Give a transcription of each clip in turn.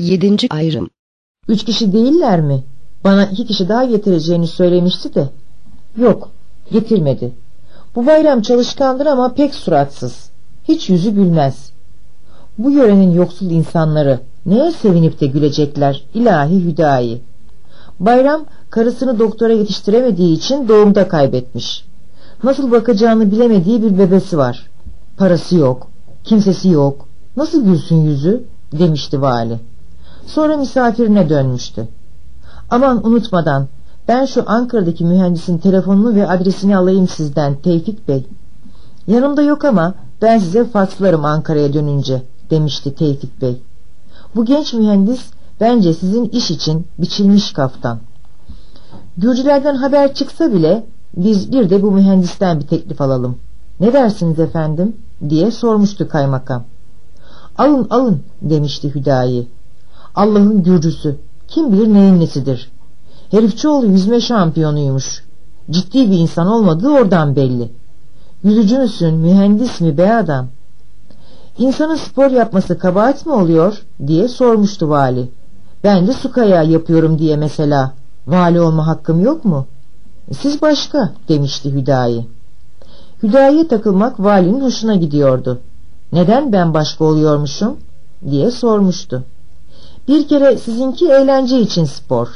Yedinci ayrım Üç kişi değiller mi? Bana iki kişi daha getireceğini söylemişti de. Yok, getirmedi. Bu bayram çalışkandır ama pek suratsız. Hiç yüzü gülmez. Bu yörenin yoksul insanları neye sevinip de gülecekler ilahi hüdayi. Bayram karısını doktora yetiştiremediği için doğumda kaybetmiş. Nasıl bakacağını bilemediği bir bebesi var. Parası yok, kimsesi yok. Nasıl gülsün yüzü? demişti vali. Sonra misafirine dönmüştü. Aman unutmadan ben şu Ankara'daki mühendisin telefonunu ve adresini alayım sizden Tevfik Bey. Yanımda yok ama ben size fakslarım Ankara'ya dönünce demişti Tevfik Bey. Bu genç mühendis bence sizin iş için biçilmiş kaftan. Gürcülerden haber çıksa bile biz bir de bu mühendisten bir teklif alalım. Ne dersiniz efendim? diye sormuştu kaymakam. Alın alın demişti Hüdayi. Allah'ın gürcüsü. Kim bilir neyin nesidir. Herifçioğlu yüzme şampiyonuymuş. Ciddi bir insan olmadığı oradan belli. Yüzücü müsün, mühendis mi be adam? İnsanın spor yapması kabahat mi oluyor diye sormuştu vali. Ben de su kayağı yapıyorum diye mesela. Vali olma hakkım yok mu? Siz başka demişti Hüdayi. Hüdayi'ye takılmak valinin hoşuna gidiyordu. Neden ben başka oluyormuşum diye sormuştu. Bir kere sizinki eğlence için spor.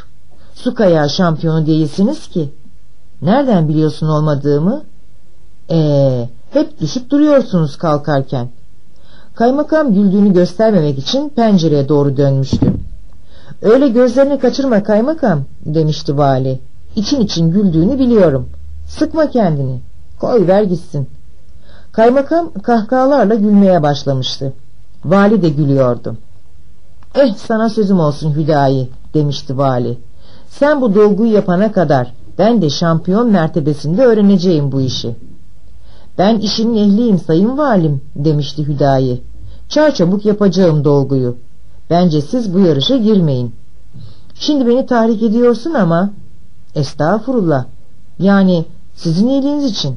Su kayağı şampiyonu değilsiniz ki. Nereden biliyorsun olmadığımı? Ee, hep düşüp duruyorsunuz kalkarken. Kaymakam güldüğünü göstermemek için pencereye doğru dönmüştü. Öyle gözlerini kaçırma kaymakam demişti vali. İçin için güldüğünü biliyorum. Sıkma kendini. Koy ver gitsin. Kaymakam kahkahalarla gülmeye başlamıştı. Vali de gülüyordu. Eh sana sözüm olsun Hüdayi demişti vali. Sen bu dolguyu yapana kadar ben de şampiyon mertebesinde öğreneceğim bu işi. Ben işimin ehliyim sayın valim demişti Hüdayi. Çarçabuk yapacağım dolguyu. Bence siz bu yarışa girmeyin. Şimdi beni tahrik ediyorsun ama... Estağfurullah. Yani sizin iyiliğiniz için.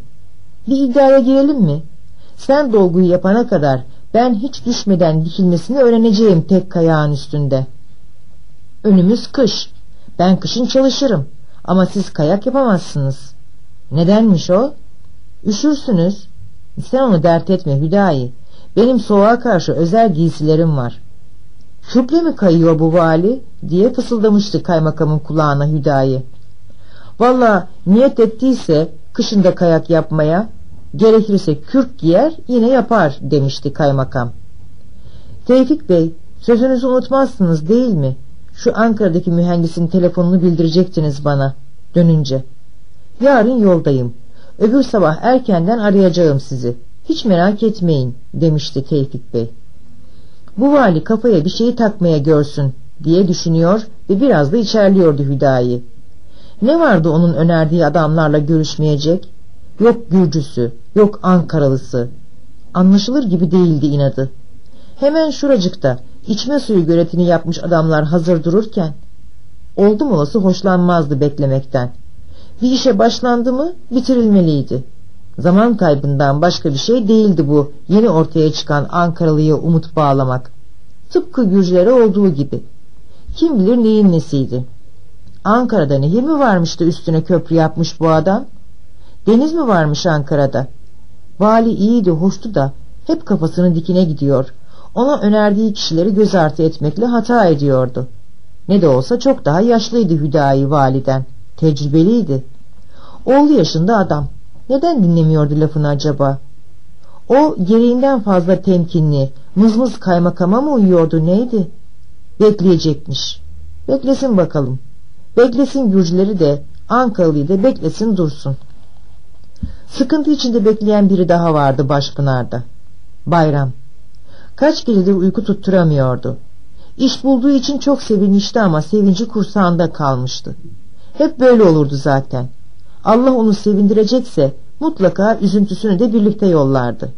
Bir iddiaya girelim mi? Sen dolguyu yapana kadar ben hiç düşmeden dikilmesini öğreneceğim tek kayağın üstünde. Önümüz kış. Ben kışın çalışırım. Ama siz kayak yapamazsınız. Nedenmiş o? Üşürsünüz. Sen onu dert etme Hüdayi. Benim soğuğa karşı özel giysilerim var. Şüple mi kayıyor bu vali? diye fısıldamıştı kaymakamın kulağına Hüdayi. Valla niyet ettiyse kışında kayak yapmaya gerekirse kürk giyer yine yapar demişti kaymakam. Tevfik Bey sözünüzü unutmazsınız değil mi? Şu Ankara'daki mühendisin telefonunu bildirecektiniz bana dönünce. Yarın yoldayım. Öbür sabah erkenden arayacağım sizi. Hiç merak etmeyin demişti Tevfik Bey. Bu vali kafaya bir şeyi takmaya görsün diye düşünüyor ve biraz da içerliyordu Hüdayi. Ne vardı onun önerdiği adamlarla görüşmeyecek? Yok Gürcüsü, yok Ankaralısı. Anlaşılır gibi değildi inadı. Hemen şuracıkta içme suyu göletini yapmış adamlar hazır dururken oldum olası hoşlanmazdı beklemekten. Bir işe başlandı mı bitirilmeliydi. Zaman kaybından başka bir şey değildi bu yeni ortaya çıkan Ankaralı'ya umut bağlamak. Tıpkı Gürcülere olduğu gibi. Kim bilir neyin nesiydi. Ankara'da nehir mi varmıştı üstüne köprü yapmış bu adam? Deniz mi varmış Ankara'da? Vali iyiydi, hoştu da hep kafasının dikine gidiyor. Ona önerdiği kişileri göz ardı etmekle hata ediyordu. Ne de olsa çok daha yaşlıydı Hüdayi validen. Tecrübeliydi. Oğlu yaşında adam. Neden dinlemiyordu lafını acaba? O gereğinden fazla temkinli, mızmız kaymakama mı uyuyordu neydi? Bekleyecekmiş. Beklesin bakalım. Beklesin Gürcüleri de, Ankaralı'yı da beklesin dursun. Sıkıntı içinde bekleyen biri daha vardı Başpınar'da. Bayram. Kaç gecedir uyku tutturamıyordu. İş bulduğu için çok sevinmişti ama sevinci kursağında kalmıştı. Hep böyle olurdu zaten. Allah onu sevindirecekse mutlaka üzüntüsünü de birlikte yollardı.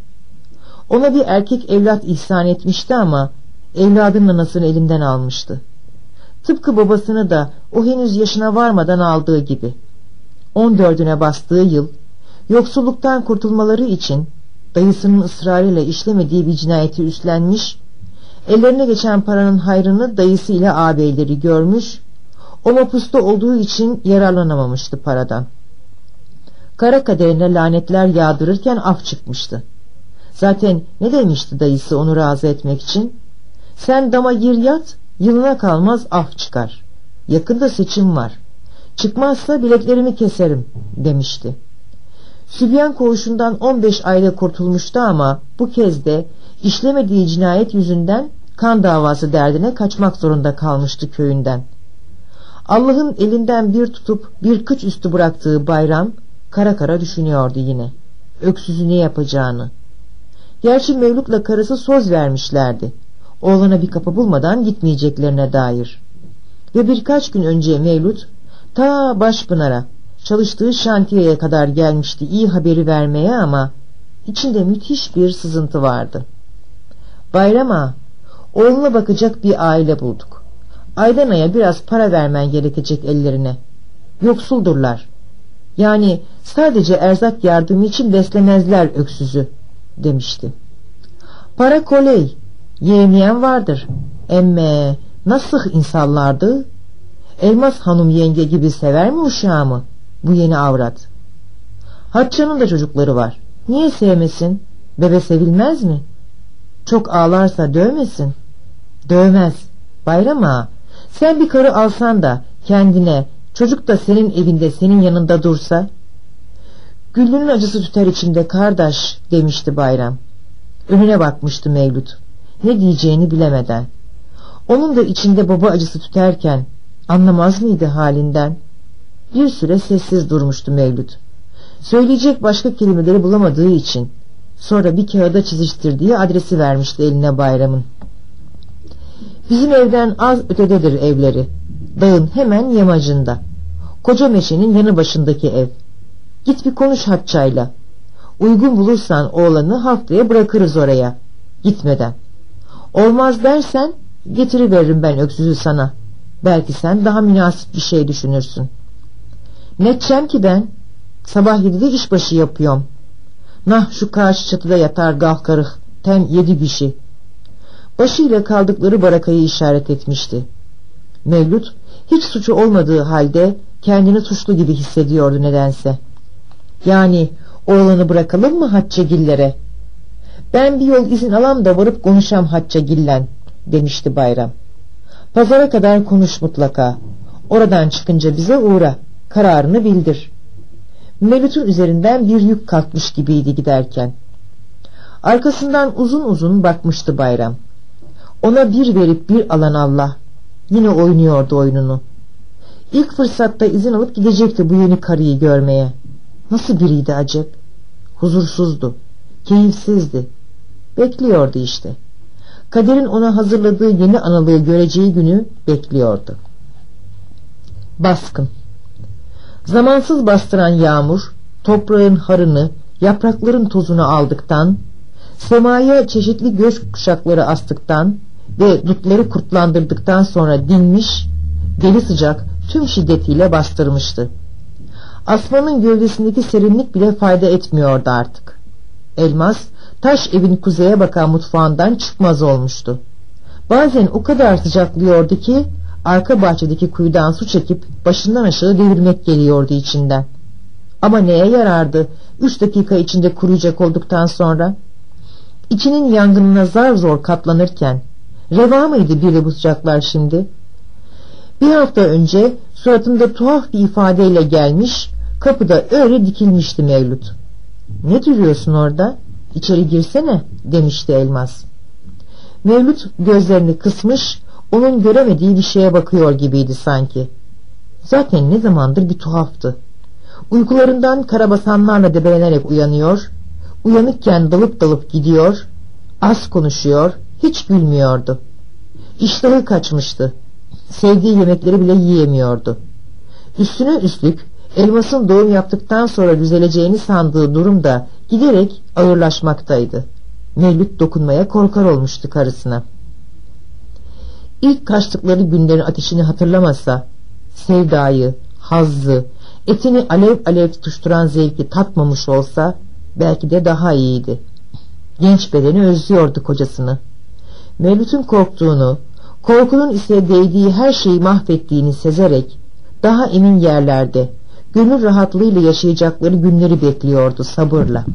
Ona bir erkek evlat ihsan etmişti ama evladının anasını elinden almıştı. Tıpkı babasını da o henüz yaşına varmadan aldığı gibi. On dördüne bastığı yıl yoksulluktan kurtulmaları için dayısının ısrarıyla işlemediği bir cinayeti üstlenmiş, Ellerine geçen paranın hayrını dayısı ile ağabeyleri görmüş, o mapusta olduğu için yararlanamamıştı paradan. Kara kaderine lanetler yağdırırken af çıkmıştı. Zaten ne demişti dayısı onu razı etmek için? Sen dama gir yat, yılına kalmaz af çıkar. Yakında seçim var. Çıkmazsa bileklerimi keserim demişti. Sübyan koğuşundan 15 ayda kurtulmuştu ama bu kez de işlemediği cinayet yüzünden kan davası derdine kaçmak zorunda kalmıştı köyünden. Allah'ın elinden bir tutup bir kıç üstü bıraktığı bayram kara kara düşünüyordu yine. Öksüzü ne yapacağını. Gerçi Mevlut'la karısı söz vermişlerdi. Oğlana bir kapı bulmadan gitmeyeceklerine dair. Ve birkaç gün önce Mevlut ta Başpınar'a çalıştığı şantiyeye kadar gelmişti iyi haberi vermeye ama içinde müthiş bir sızıntı vardı. Bayram ağa, oğluna bakacak bir aile bulduk. Aydan aya biraz para vermen gerekecek ellerine. Yoksuldurlar. Yani sadece erzak yardımı için beslemezler öksüzü demişti. Para koley, yemeyen vardır. Emme nasıl insanlardı? Elmas hanım yenge gibi sever mi uşağımı? Bu yeni avrat. Hatça'nın da çocukları var. Niye sevmesin? Bebe sevilmez mi? Çok ağlarsa dövmesin. Dövmez. Bayram ağa, sen bir karı alsan da kendine, çocuk da senin evinde senin yanında dursa. Güllünün acısı tüter içinde kardeş demişti Bayram. Önüne bakmıştı Mevlüt. Ne diyeceğini bilemeden. Onun da içinde baba acısı tüterken anlamaz mıydı halinden? Bir süre sessiz durmuştu Mevlüt. Söyleyecek başka kelimeleri bulamadığı için sonra bir kağıda çiziştirdiği adresi vermişti eline bayramın. Bizim evden az ötededir evleri. Dağın hemen yamacında. Koca meşenin yanı başındaki ev. Git bir konuş Hatça'yla. Uygun bulursan oğlanı haftaya bırakırız oraya. Gitmeden. Olmaz dersen getiriveririm ben öksüzü sana. Belki sen daha münasip bir şey düşünürsün. Ne edeceğim ki ben? Sabah yedide işbaşı yapıyorum. Nah şu karşı çatıda yatar kalkarık. Tem yedi kişi. Başıyla kaldıkları barakayı işaret etmişti. Mevlüt hiç suçu olmadığı halde kendini suçlu gibi hissediyordu nedense. Yani oğlanı bırakalım mı Haccagillere? Ben bir yol izin alam da varıp konuşam Haccagillen demişti Bayram. Pazara kadar konuş mutlaka. Oradan çıkınca bize uğra. Kararını bildir. Mevlüt'ün üzerinden bir yük kalkmış gibiydi giderken. Arkasından uzun uzun bakmıştı Bayram. Ona bir verip bir alan Allah. Yine oynuyordu oyununu. İlk fırsatta izin alıp gidecekti bu yeni karıyı görmeye. Nasıl biriydi acep? Huzursuzdu, keyifsizdi. Bekliyordu işte. Kaderin ona hazırladığı yeni analığı göreceği günü bekliyordu. Baskın Zamansız bastıran yağmur, toprağın harını, yaprakların tozunu aldıktan, semaya çeşitli göz kuşakları astıktan ve dutları kurtlandırdıktan sonra dinmiş, deli sıcak tüm şiddetiyle bastırmıştı. Asmanın gövdesindeki serinlik bile fayda etmiyordu artık. Elmas, taş evin kuzeye bakan mutfağından çıkmaz olmuştu. Bazen o kadar sıcaklıyordu ki arka bahçedeki kuyudan su çekip başından aşağı devirmek geliyordu içinden. Ama neye yarardı üç dakika içinde kuruyacak olduktan sonra? İçinin yangınına zar zor katlanırken reva mıydı bir de bu sıcaklar şimdi? Bir hafta önce suratında tuhaf bir ifadeyle gelmiş kapıda öyle dikilmişti Mevlüt. Ne duruyorsun orada? İçeri girsene demişti Elmas. Mevlüt gözlerini kısmış onun göremediği bir şeye bakıyor gibiydi sanki. Zaten ne zamandır bir tuhaftı. Uykularından karabasanlarla debelenerek uyanıyor, uyanıkken dalıp dalıp gidiyor, az konuşuyor, hiç gülmüyordu. İştahı kaçmıştı. Sevdiği yemekleri bile yiyemiyordu. Üstüne üstlük elmasın doğum yaptıktan sonra düzeleceğini sandığı durumda giderek ağırlaşmaktaydı. Mevlüt dokunmaya korkar olmuştu karısına. İlk kaçtıkları günlerin ateşini hatırlamasa, sevdayı, hazzı, etini alev alev tutuşturan zevki tatmamış olsa belki de daha iyiydi. Genç bedeni özlüyordu kocasını. Mevlüt'ün korktuğunu, korkunun ise değdiği her şeyi mahvettiğini sezerek daha emin yerlerde gönül rahatlığıyla yaşayacakları günleri bekliyordu sabırla.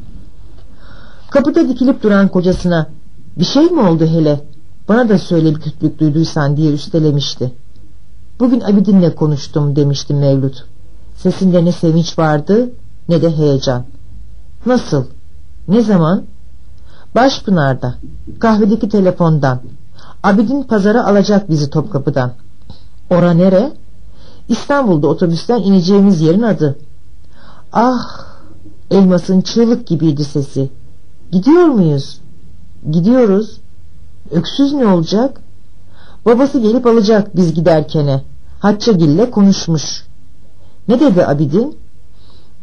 Kapıda dikilip duran kocasına bir şey mi oldu hele bana da söyle bir kötülük duyduysan diye üstelemişti. Bugün Abidin'le konuştum demişti Mevlüt. Sesinde ne sevinç vardı ne de heyecan. Nasıl? Ne zaman? Başpınar'da. Kahvedeki telefondan. Abidin pazara alacak bizi Topkapı'dan. Ora nere? İstanbul'da otobüsten ineceğimiz yerin adı. Ah! Elmas'ın çığlık gibiydi sesi. Gidiyor muyuz? Gidiyoruz. Öksüz ne olacak? Babası gelip alacak biz giderkene. Haccagil'le konuşmuş. Ne dedi Abidin?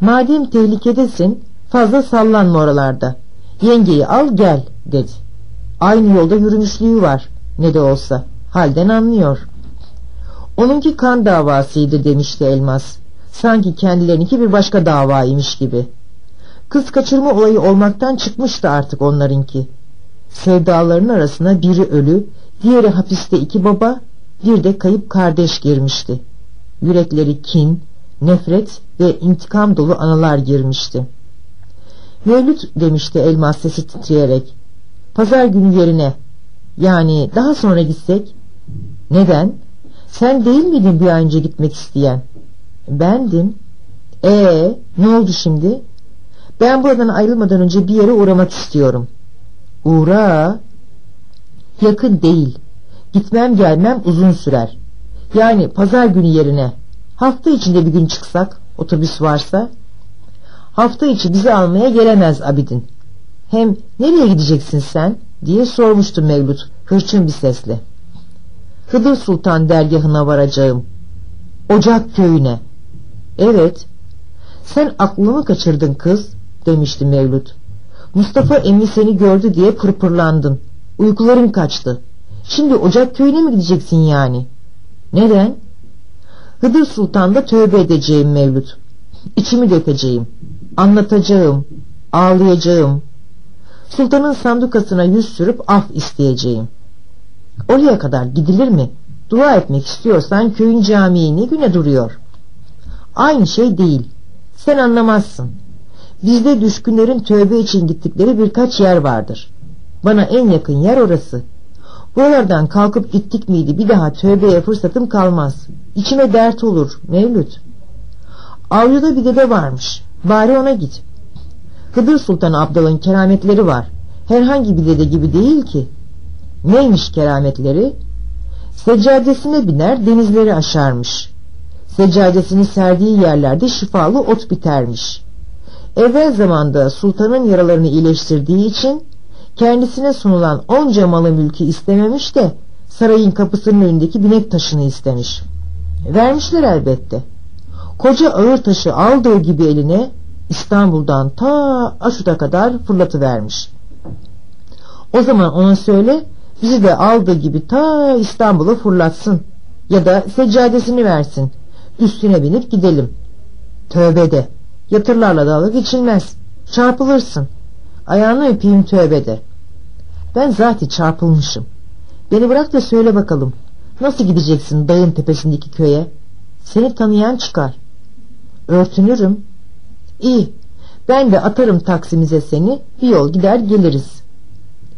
Madem tehlikedesin fazla sallanma oralarda. Yengeyi al gel dedi. Aynı yolda yürümüşlüğü var ne de olsa. Halden anlıyor. Onunki kan davasıydı demişti Elmas. Sanki kendilerinki bir başka davaymış gibi. Kız kaçırma olayı olmaktan çıkmıştı artık onlarınki. Sevdaların arasına biri ölü, diğeri hapiste iki baba, bir de kayıp kardeş girmişti. Yürekleri kin, nefret ve intikam dolu anılar girmişti. Mevlüt demişti elmas sesi titreyerek. Pazar günü yerine, yani daha sonra gitsek. Neden? Sen değil miydin bir an önce gitmek isteyen? Bendim. Ee, ne oldu şimdi? Ben buradan ayrılmadan önce bir yere uğramak istiyorum. Uğra. Yakın değil. Gitmem gelmem uzun sürer. Yani pazar günü yerine hafta içinde bir gün çıksak otobüs varsa hafta içi bizi almaya gelemez Abidin. Hem nereye gideceksin sen diye sormuştu Mevlut hırçın bir sesle. Hıdır Sultan dergahına varacağım. Ocak köyüne. Evet. Sen aklımı kaçırdın kız demişti Mevlut. Mustafa emmi seni gördü diye pırpırlandın. Uykuların kaçtı. Şimdi Ocak köyüne mi gideceksin yani? Neden? Hıdır Sultan'da tövbe edeceğim Mevlüt. İçimi dökeceğim. Anlatacağım. Ağlayacağım. Sultanın sandukasına yüz sürüp af isteyeceğim. Oraya kadar gidilir mi? Dua etmek istiyorsan köyün camii ne güne duruyor? Aynı şey değil. Sen anlamazsın. Bizde düşkünlerin tövbe için gittikleri birkaç yer vardır. Bana en yakın yer orası. Buralardan kalkıp gittik miydi bir daha tövbeye fırsatım kalmaz. İçime dert olur Mevlüt. Avluda bir dede varmış. Bari ona git. Hıdır Sultan Abdal'ın kerametleri var. Herhangi bir dede gibi değil ki. Neymiş kerametleri? Seccadesine biner denizleri aşarmış. Seccadesini serdiği yerlerde şifalı ot bitermiş. Evvel zamanda sultanın yaralarını iyileştirdiği için kendisine sunulan onca malı mülkü istememiş de sarayın kapısının önündeki binek taşını istemiş. Vermişler elbette. Koca ağır taşı aldığı gibi eline İstanbul'dan ta Aşut'a kadar fırlatıvermiş. O zaman ona söyle bizi de aldığı gibi ta İstanbul'a fırlatsın ya da seccadesini versin üstüne binip gidelim. Tövbe de yatırlarla dalga geçilmez çarpılırsın ayağını öpeyim tövbe Ben zaten çarpılmışım. Beni bırak da söyle bakalım nasıl gideceksin dağın tepesindeki köye seni tanıyan çıkar. Örtünürüm. İyi ben de atarım taksimize seni bir yol gider geliriz.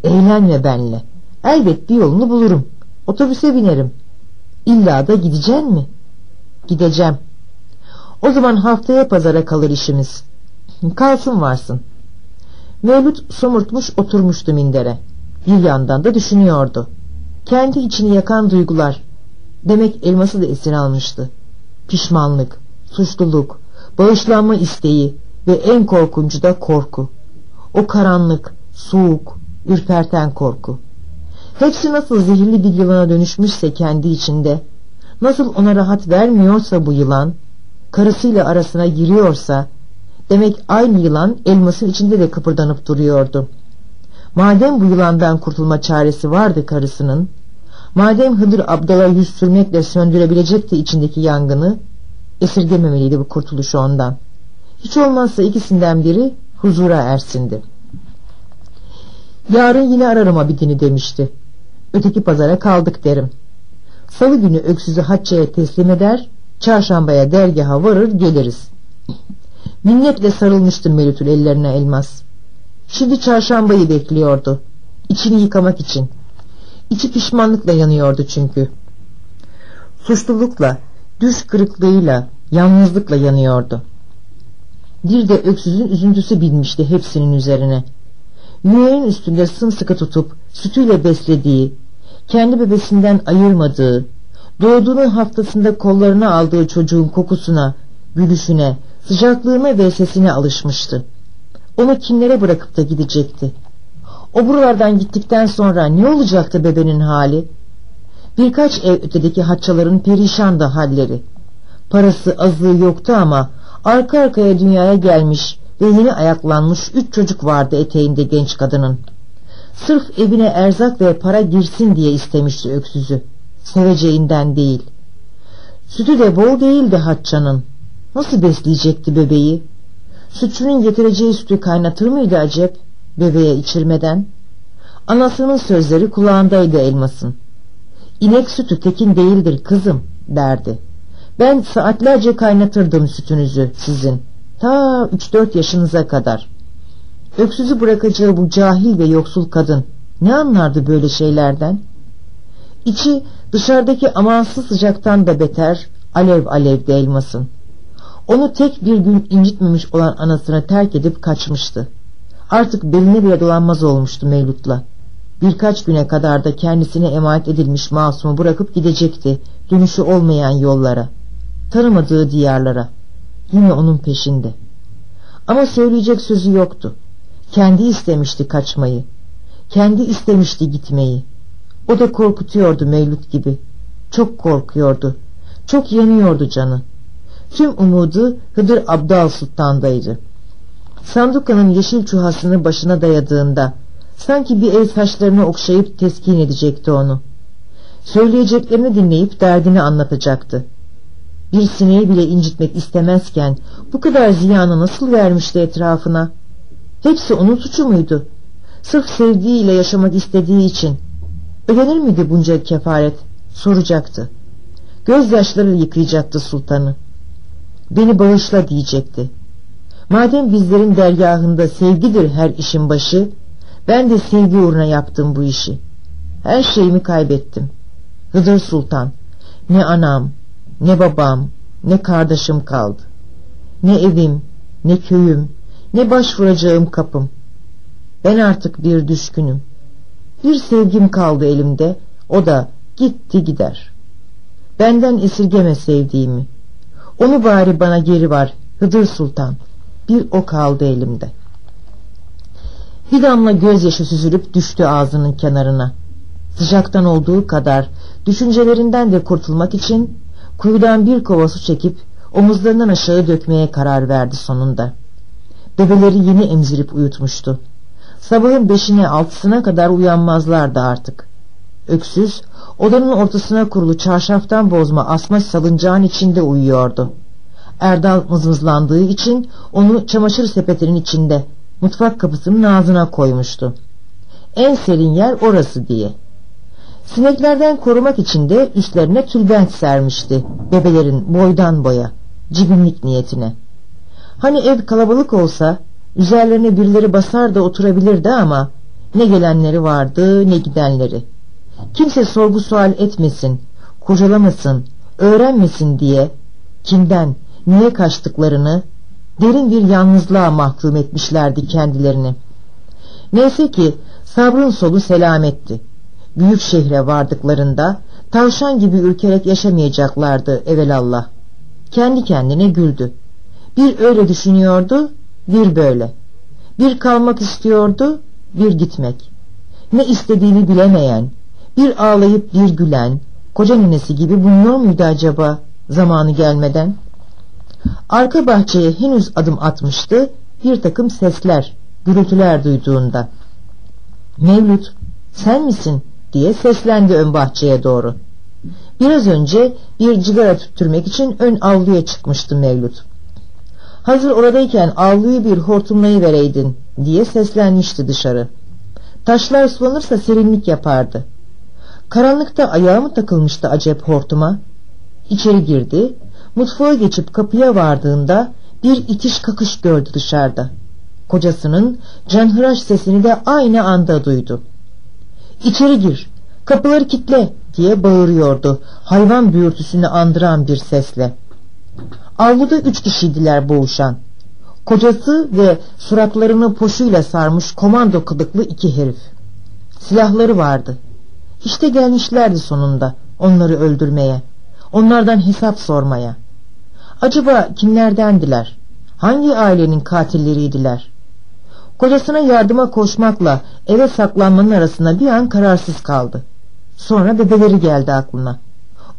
Eğlenme benle. Elbet bir yolunu bulurum. Otobüse binerim. İlla da gideceksin mi? Gideceğim. O zaman haftaya pazara kalır işimiz. Kalsın varsın. Mevlüt somurtmuş oturmuştu mindere. Bir yandan da düşünüyordu. Kendi içini yakan duygular. Demek elması da esir almıştı. Pişmanlık, suçluluk, bağışlanma isteği ve en korkuncu da korku. O karanlık, soğuk, ürperten korku. Hepsi nasıl zehirli bir yılana dönüşmüşse kendi içinde, nasıl ona rahat vermiyorsa bu yılan, karısıyla arasına giriyorsa, demek aynı yılan elmasın içinde de kıpırdanıp duruyordu. Madem bu yılandan kurtulma çaresi vardı karısının, madem Hıdır Abdal'a yüz sürmekle söndürebilecekti içindeki yangını, esirgememeliydi bu kurtuluşu ondan. Hiç olmazsa ikisinden biri huzura ersindi. Yarın yine ararım Abidin'i demişti. Öteki pazara kaldık derim. Salı günü öksüzü Hatça'ya teslim eder, çarşambaya dergaha varır geliriz. Minnetle sarılmıştı Melütül ellerine elmas. Şimdi çarşambayı bekliyordu. İçini yıkamak için. İçi pişmanlıkla yanıyordu çünkü. Suçlulukla, düş kırıklığıyla, yalnızlıkla yanıyordu. Bir de öksüzün üzüntüsü binmişti hepsinin üzerine. Yüreğin üstünde sımsıkı tutup sütüyle beslediği, kendi bebesinden ayırmadığı, doğduğunun haftasında kollarına aldığı çocuğun kokusuna, gülüşüne, sıcaklığına ve sesine alışmıştı. Onu kimlere bırakıp da gidecekti? O buralardan gittikten sonra ne olacaktı bebenin hali? Birkaç ev ötedeki hatçaların perişan da halleri. Parası azlığı yoktu ama arka arkaya dünyaya gelmiş ve yeni ayaklanmış üç çocuk vardı eteğinde genç kadının. Sırf evine erzak ve para girsin diye istemişti öksüzü. Seveceğinden değil. Sütü de bol değildi Hatça'nın. Nasıl besleyecekti bebeği? Sütçünün getireceği sütü kaynatır mıydı acep bebeğe içirmeden? Anasının sözleri kulağındaydı elmasın. İnek sütü tekin değildir kızım derdi. Ben saatlerce kaynatırdım sütünüzü sizin. Ta üç dört yaşınıza kadar. Öksüzü bırakacağı bu cahil ve yoksul kadın ne anlardı böyle şeylerden? İçi dışarıdaki amansız sıcaktan da beter alev alevde elmasın. Onu tek bir gün incitmemiş olan anasını terk edip kaçmıştı. Artık beline bile dolanmaz olmuştu Mevlut'la. Birkaç güne kadar da kendisine emanet edilmiş masumu bırakıp gidecekti dönüşü olmayan yollara, tanımadığı diyarlara. Yine onun peşinde. Ama söyleyecek sözü yoktu. Kendi istemişti kaçmayı. Kendi istemişti gitmeyi. O da korkutuyordu Mevlüt gibi. Çok korkuyordu. Çok yanıyordu canı. Tüm umudu Hıdır Abdal Sultan'daydı. Sanduka'nın yeşil çuhasını başına dayadığında sanki bir el saçlarını okşayıp teskin edecekti onu. Söyleyeceklerini dinleyip derdini anlatacaktı. Bir sineği bile incitmek istemezken bu kadar ziyanı nasıl vermişti etrafına? Hepsi onun suçu muydu? Sırf sevdiğiyle yaşamak istediği için. Ödenir miydi bunca kefaret? Soracaktı. Gözyaşları yıkayacaktı sultanı. Beni bağışla diyecekti. Madem bizlerin dergahında sevgidir her işin başı, ben de sevgi uğruna yaptım bu işi. Her şeyimi kaybettim. Hıdır Sultan, ne anam, ne babam, ne kardeşim kaldı. Ne evim, ne köyüm, ne başvuracağım kapım. Ben artık bir düşkünüm. Bir sevgim kaldı elimde, o da gitti gider. Benden esirgeme sevdiğimi. Onu bari bana geri var Hıdır Sultan. Bir o kaldı elimde. Bir damla gözyaşı süzülüp düştü ağzının kenarına. Sıcaktan olduğu kadar düşüncelerinden de kurtulmak için kuyudan bir kova su çekip omuzlarından aşağı dökmeye karar verdi sonunda. Bebeleri yeni emzirip uyutmuştu. Sabahın beşine altısına kadar uyanmazlardı artık. Öksüz odanın ortasına kurulu çarşaftan bozma asmaç salıncağın içinde uyuyordu. Erdal mızmızlandığı için onu çamaşır sepetinin içinde mutfak kapısının ağzına koymuştu. En serin yer orası diye. Sineklerden korumak için de üstlerine tülbent sermişti bebelerin boydan boya, cibinlik niyetine. Hani ev kalabalık olsa üzerlerine birileri basar da oturabilirdi ama ne gelenleri vardı ne gidenleri. Kimse sorgu sual etmesin, kurcalamasın, öğrenmesin diye kimden, niye kaçtıklarını derin bir yalnızlığa mahkum etmişlerdi kendilerini. Neyse ki sabrın solu selametti. Büyük şehre vardıklarında tavşan gibi ürkerek yaşamayacaklardı evelallah. Kendi kendine güldü. Bir öyle düşünüyordu, bir böyle. Bir kalmak istiyordu, bir gitmek. Ne istediğini bilemeyen, bir ağlayıp bir gülen, koca ninesi gibi bulunuyor muydu acaba zamanı gelmeden? Arka bahçeye henüz adım atmıştı, bir takım sesler, gürültüler duyduğunda. Mevlüt, sen misin? diye seslendi ön bahçeye doğru. Biraz önce bir cigara tüttürmek için ön avluya çıkmıştı Mevlüt. Hazır oradayken avluyu bir hortumlayıvereydin diye seslenmişti dışarı. Taşlar sulanırsa serinlik yapardı. Karanlıkta ayağı mı takılmıştı acep hortuma? İçeri girdi, mutfağa geçip kapıya vardığında bir itiş kakış gördü dışarıda. Kocasının canhıraş sesini de aynı anda duydu. İçeri gir, kapıları kitle diye bağırıyordu hayvan büyürtüsünü andıran bir sesle. Avluda üç kişiydiler boğuşan. Kocası ve suratlarını poşuyla sarmış komando kılıklı iki herif. Silahları vardı. İşte gelmişlerdi sonunda onları öldürmeye. Onlardan hesap sormaya. Acaba kimlerdendiler? Hangi ailenin katilleriydiler? Kocasına yardıma koşmakla eve saklanmanın arasında bir an kararsız kaldı. Sonra bebeleri geldi aklına.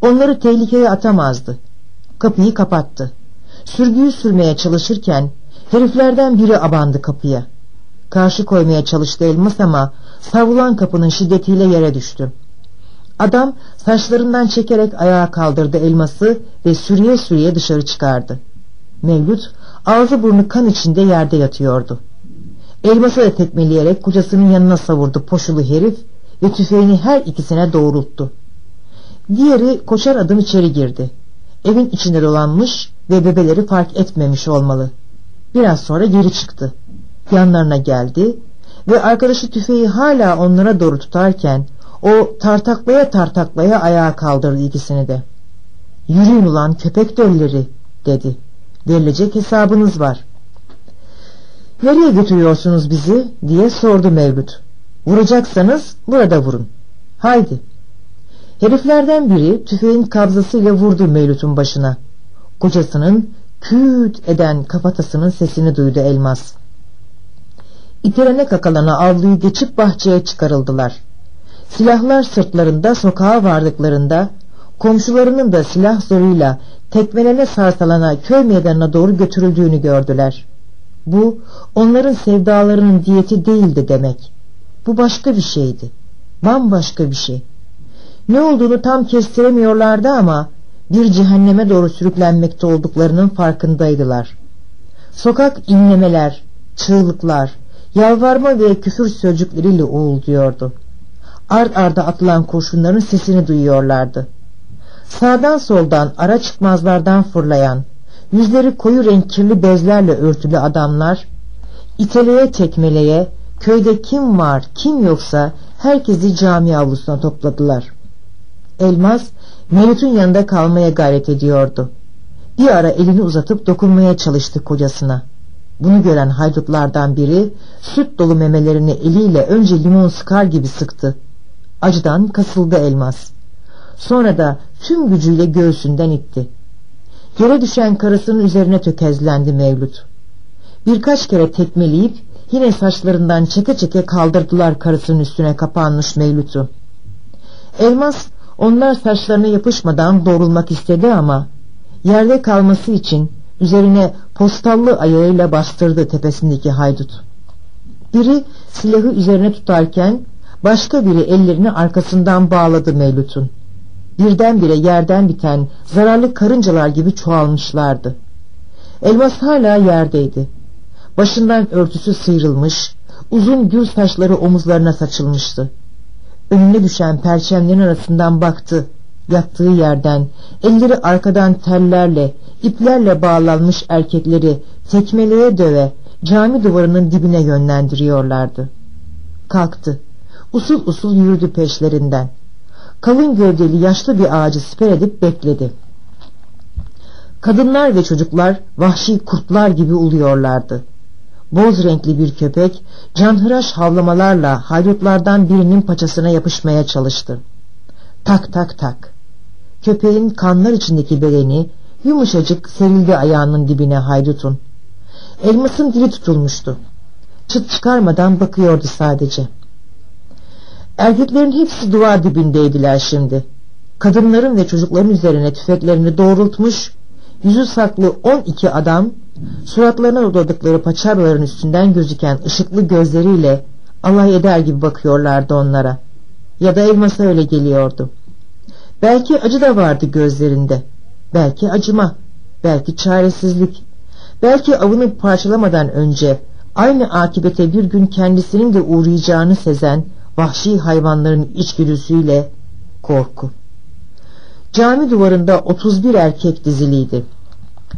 Onları tehlikeye atamazdı. Kapıyı kapattı. Sürgüyü sürmeye çalışırken heriflerden biri abandı kapıya. Karşı koymaya çalıştı elmas ama savrulan kapının şiddetiyle yere düştü. Adam saçlarından çekerek ayağa kaldırdı elması ve sürüye sürüye dışarı çıkardı. Mevlüt ağzı burnu kan içinde yerde yatıyordu. Elması da tekmeleyerek kocasının yanına savurdu poşulu herif ve tüfeğini her ikisine doğrulttu. Diğeri koşar adım içeri girdi. Evin içinde dolanmış ve bebeleri fark etmemiş olmalı. Biraz sonra geri çıktı. Yanlarına geldi ve arkadaşı tüfeği hala onlara doğru tutarken o tartaklaya tartaklaya ayağa kaldırdı ikisini de. Yürüyün ulan köpek dölleri dedi. Verilecek hesabınız var. Nereye götürüyorsunuz bizi diye sordu Mevlüt. Vuracaksanız burada vurun. Haydi. Heriflerden biri tüfeğin kabzasıyla vurdu Mevlüt'ün başına. Kocasının küt eden kafatasının sesini duydu Elmas. İterene kakalana avluyu geçip bahçeye çıkarıldılar. Silahlar sırtlarında sokağa vardıklarında komşularının da silah zoruyla tekmelene sarsalana köy meydanına doğru götürüldüğünü gördüler. Bu onların sevdalarının diyeti değildi demek. Bu başka bir şeydi. Bambaşka bir şey. Ne olduğunu tam kestiremiyorlardı ama bir cehenneme doğru sürüklenmekte olduklarının farkındaydılar. Sokak inlemeler, çığlıklar, yalvarma ve küfür sözcükleriyle uğulduyordu. Ard arda atılan kurşunların sesini duyuyorlardı. Sağdan soldan ara çıkmazlardan fırlayan, yüzleri koyu renk kirli bezlerle örtülü adamlar, iteleye tekmeleye, köyde kim var kim yoksa herkesi cami avlusuna topladılar. Elmas, Melut'un yanında kalmaya gayret ediyordu. Bir ara elini uzatıp dokunmaya çalıştı kocasına. Bunu gören haydutlardan biri süt dolu memelerini eliyle önce limon sıkar gibi sıktı. Acıdan kasıldı elmas. Sonra da tüm gücüyle göğsünden itti. Yere düşen karısının üzerine tökezlendi Mevlüt. Birkaç kere tekmeleyip yine saçlarından çeke çeke kaldırdılar karısının üstüne kapanmış Mevlüt'ü. Elmas onlar saçlarına yapışmadan doğrulmak istedi ama yerde kalması için üzerine postallı ayağıyla bastırdı tepesindeki haydut. Biri silahı üzerine tutarken başka biri ellerini arkasından bağladı Mevlüt'ün. Birdenbire yerden biten zararlı karıncalar gibi çoğalmışlardı. Elmas hala yerdeydi. Başından örtüsü sıyrılmış, uzun gül saçları omuzlarına saçılmıştı. Önüne düşen perçemlerin arasından baktı. Yattığı yerden, elleri arkadan tellerle, iplerle bağlanmış erkekleri tekmeleye döve cami duvarının dibine yönlendiriyorlardı. Kalktı. Usul usul yürüdü peşlerinden. Kalın gövdeli yaşlı bir ağacı siper edip bekledi. Kadınlar ve çocuklar vahşi kurtlar gibi uluyorlardı. Boz renkli bir köpek canhıraş havlamalarla haydutlardan birinin paçasına yapışmaya çalıştı. Tak tak tak. Köpeğin kanlar içindeki bedeni yumuşacık serildi ayağının dibine haydutun. Elmasın dili tutulmuştu. Çıt çıkarmadan bakıyordu sadece. Erkeklerin hepsi duvar dibindeydiler şimdi. Kadınların ve çocukların üzerine tüfeklerini doğrultmuş, yüzü saklı on iki adam Suratlarına doladıkları paçavraların üstünden gözüken ışıklı gözleriyle alay eder gibi bakıyorlardı onlara. Ya da elmasa öyle geliyordu. Belki acı da vardı gözlerinde. Belki acıma. Belki çaresizlik. Belki avını parçalamadan önce aynı akibete bir gün kendisinin de uğrayacağını sezen vahşi hayvanların içgüdüsüyle korku. Cami duvarında 31 erkek diziliydi.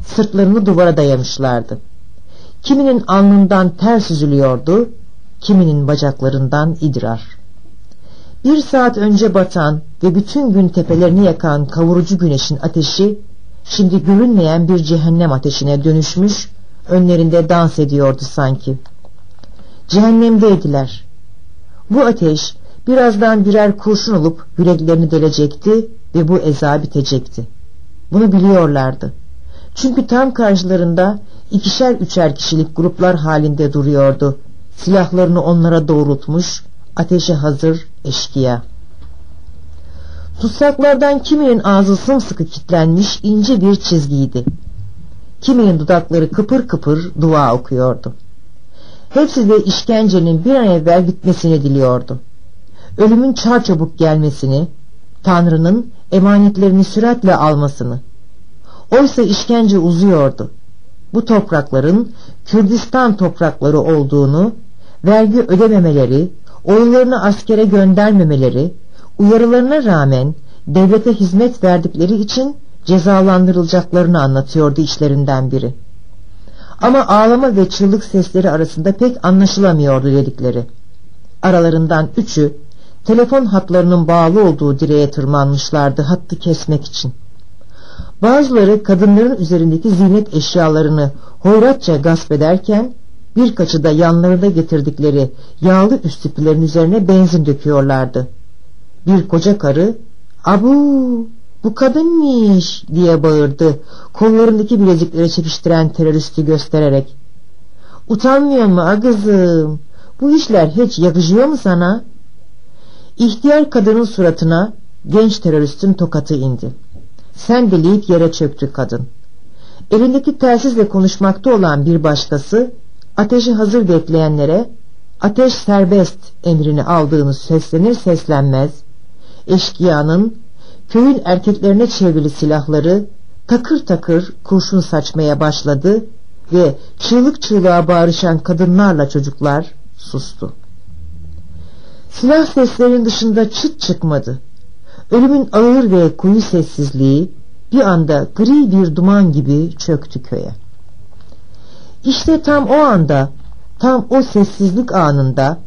Sırtlarını duvara dayamışlardı. Kiminin alnından ter süzülüyordu, kiminin bacaklarından idrar. Bir saat önce batan ve bütün gün tepelerini yakan kavurucu güneşin ateşi, şimdi görünmeyen bir cehennem ateşine dönüşmüş, önlerinde dans ediyordu sanki. Cehennemdeydiler. Bu ateş birazdan birer kurşun olup yüreklerini delecekti ve bu eza bitecekti. Bunu biliyorlardı. Çünkü tam karşılarında ikişer üçer kişilik gruplar halinde duruyordu. Silahlarını onlara doğrultmuş, ateşe hazır eşkıya. Tutsaklardan kiminin ağzı sımsıkı kilitlenmiş ince bir çizgiydi. Kiminin dudakları kıpır kıpır dua okuyordu. Hepsi de işkencenin bir an evvel bitmesini diliyordu. Ölümün çarçabuk gelmesini, Tanrı'nın emanetlerini süratle almasını. Oysa işkence uzuyordu. Bu toprakların Kürdistan toprakları olduğunu, vergi ödememeleri, oyunlarını askere göndermemeleri, uyarılarına rağmen devlete hizmet verdikleri için cezalandırılacaklarını anlatıyordu içlerinden biri. Ama ağlama ve çığlık sesleri arasında pek anlaşılamıyordu dedikleri. Aralarından üçü telefon hatlarının bağlı olduğu direğe tırmanmışlardı hattı kesmek için. Bazıları kadınların üzerindeki ziynet eşyalarını hoyratça gasp ederken birkaçı da yanlarında getirdikleri yağlı üstüplerin üzerine benzin döküyorlardı. Bir koca karı abu bu kadınmış diye bağırdı kollarındaki bilezikleri çekiştiren teröristi göstererek. Utanmıyor mu agızım bu işler hiç yakışıyor mu sana? İhtiyar kadının suratına genç teröristin tokatı indi. Sen deleyip yere çöktü kadın. Elindeki telsizle konuşmakta olan bir başkası ateşi hazır bekleyenlere ateş serbest emrini aldığını seslenir seslenmez eşkıyanın köyün erkeklerine çevrili silahları takır takır kurşun saçmaya başladı ve çığlık çığlığa bağırışan kadınlarla çocuklar sustu. Silah seslerinin dışında çıt çıkmadı. Ölümün ağır ve koyu sessizliği bir anda gri bir duman gibi çöktü köye. İşte tam o anda, tam o sessizlik anında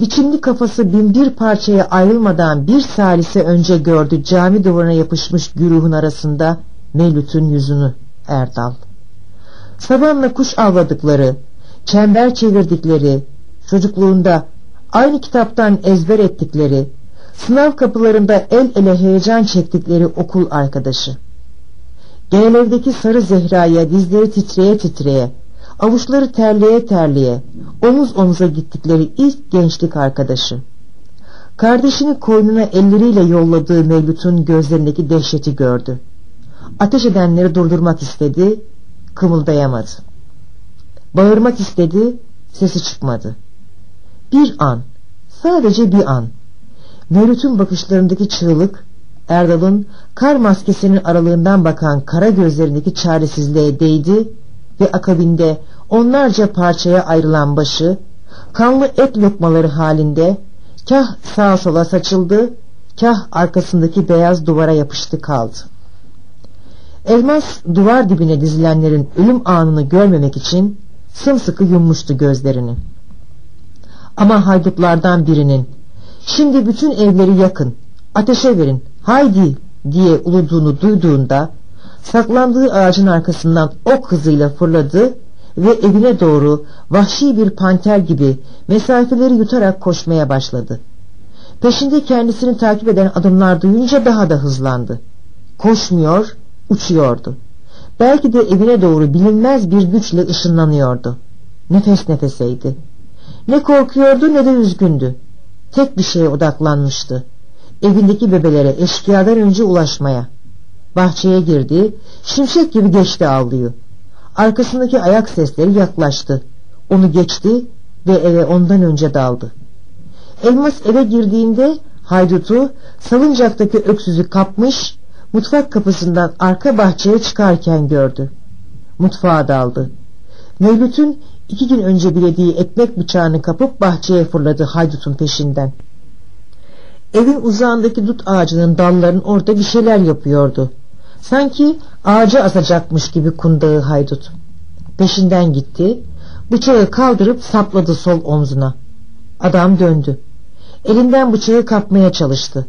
biçimli kafası binbir parçaya ayrılmadan bir salise önce gördü cami duvarına yapışmış güruhun arasında Mevlüt'ün yüzünü Erdal. Sabanla kuş avladıkları, çember çevirdikleri, çocukluğunda aynı kitaptan ezber ettikleri, sınav kapılarında el ele heyecan çektikleri okul arkadaşı. Genel sarı Zehra'ya dizleri titreye titreye, avuçları terleye terleye, omuz omuza gittikleri ilk gençlik arkadaşı. Kardeşini koynuna elleriyle yolladığı Mevlüt'ün gözlerindeki dehşeti gördü. Ateş edenleri durdurmak istedi, kımıldayamadı. Bağırmak istedi, sesi çıkmadı. Bir an, sadece bir an. Mevlüt'ün bakışlarındaki çığlık, Erdal'ın kar maskesinin aralığından bakan kara gözlerindeki çaresizliğe değdi ve akabinde onlarca parçaya ayrılan başı, kanlı et lokmaları halinde kah sağa sola saçıldı, kah arkasındaki beyaz duvara yapıştı kaldı. Elmas duvar dibine dizilenlerin ölüm anını görmemek için sımsıkı yummuştu gözlerini. Ama haydutlardan birinin şimdi bütün evleri yakın, ateşe verin, haydi diye uluduğunu duyduğunda saklandığı ağacın arkasından ok hızıyla fırladı ve evine doğru vahşi bir panter gibi mesafeleri yutarak koşmaya başladı. Peşinde kendisini takip eden adımlar duyunca daha da hızlandı. Koşmuyor, uçuyordu. Belki de evine doğru bilinmez bir güçle ışınlanıyordu. Nefes nefeseydi. Ne korkuyordu ne de üzgündü. Tek bir şeye odaklanmıştı. Evindeki bebelere eşkıyadan önce ulaşmaya. Bahçeye girdi, şimşek gibi geçti avluyu. Arkasındaki ayak sesleri yaklaştı. Onu geçti ve eve ondan önce daldı. Elmas eve girdiğinde haydutu salıncaktaki öksüzü kapmış, mutfak kapısından arka bahçeye çıkarken gördü. Mutfağa daldı. Mevlüt'ün iki gün önce bilediği ekmek bıçağını kapıp bahçeye fırladı haydutun peşinden. Evin uzağındaki dut ağacının dallarının orada bir şeyler yapıyordu. Sanki ağacı asacakmış gibi kundağı haydut. Peşinden gitti, bıçağı kaldırıp sapladı sol omzuna. Adam döndü. Elinden bıçağı kapmaya çalıştı.